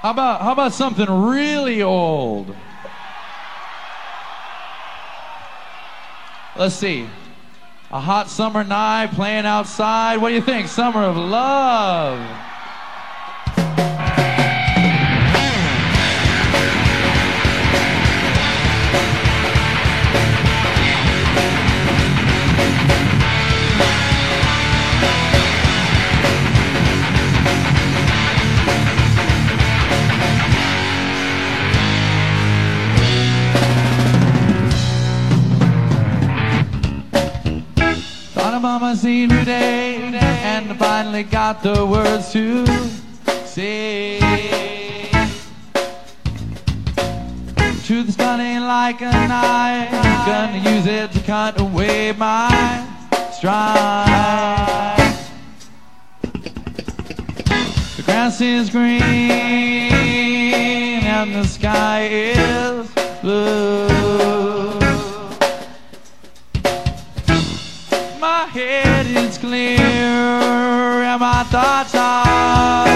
How about how about something really old? Let's see. A hot summer night playing outside. What do you think? Summer of love. Today, and I finally got the words to say. Truth is cutting like a knife, gonna use it to cut away my strife. The grass is green and the sky is blue. Clear and my thoughts are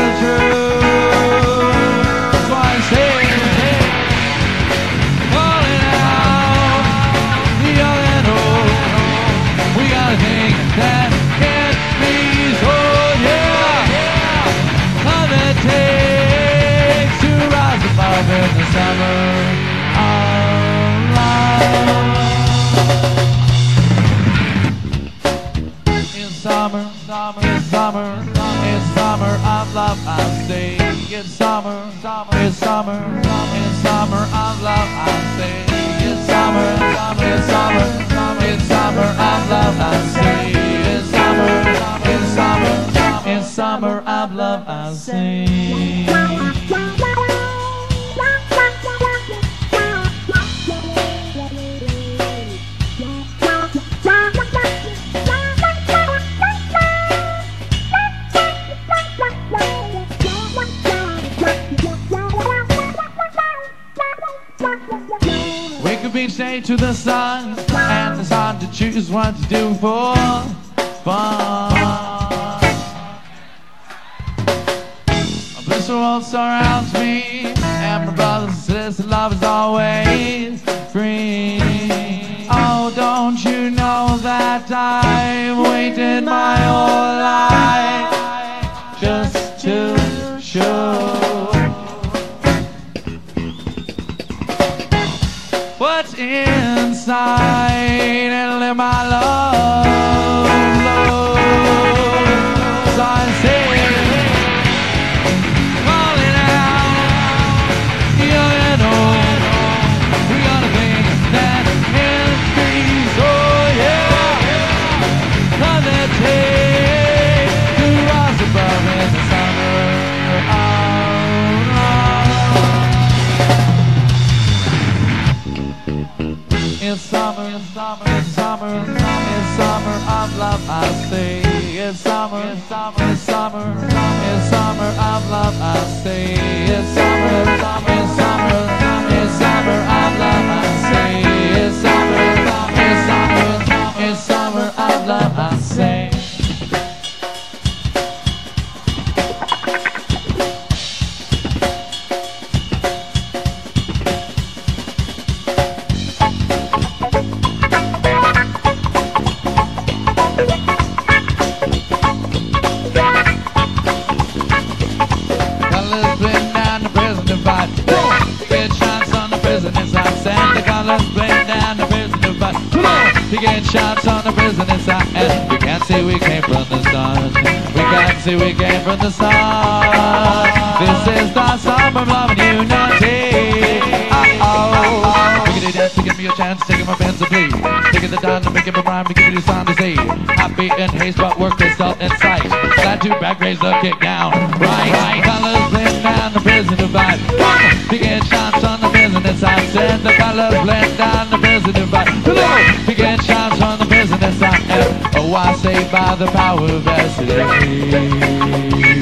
summer, summer, it's summer, it's summer of love. I say it's summer, it's summer, it's summer of love. I say it's summer, it's summer, it's summer of love. I say it's summer, it's summer, it's summer of love. I say. To the sun, and it's hard to choose what to do for fun. A blissful world surrounds me, and my brothers and sisters, love is always free. Oh, don't you know that I've waited my whole life what's inside and let my love It's summer, it's summer, it's summer, it's summer of love. I say it's summer, it's summer, it's summer, it's summer of love. I say it's summer, it's summer, Get shots on the inside. And we can't see we came from the stars. We can't see we came from the stars. This is the summer of love and unity. Uh-oh. Take it dance to give me a chance, taking my fans to bleed. Taking the time to make it a rhyme to give you the sound to see. Happy in haste, but work is still in sight. Glad to back raise the kick down. Right, right. Colors blend down the prison divide. Begin shots on the business side. Send the colors blend by the power vested in me.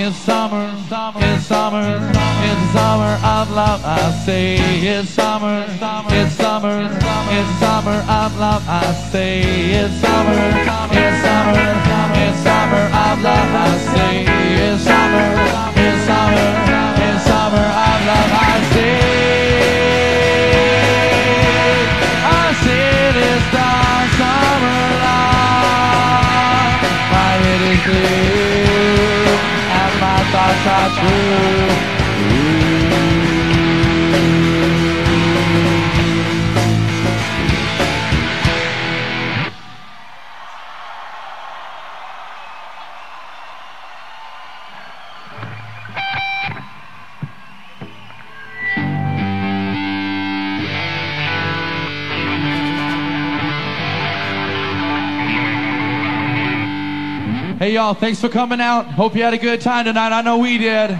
It's summer, summer, it's summer, it's summer of love. I say it's summer, it's summer, it's summer of love. I say it's summer, it's summer. Hey, y'all, thanks for coming out. Hope you had a good time tonight. I know we did.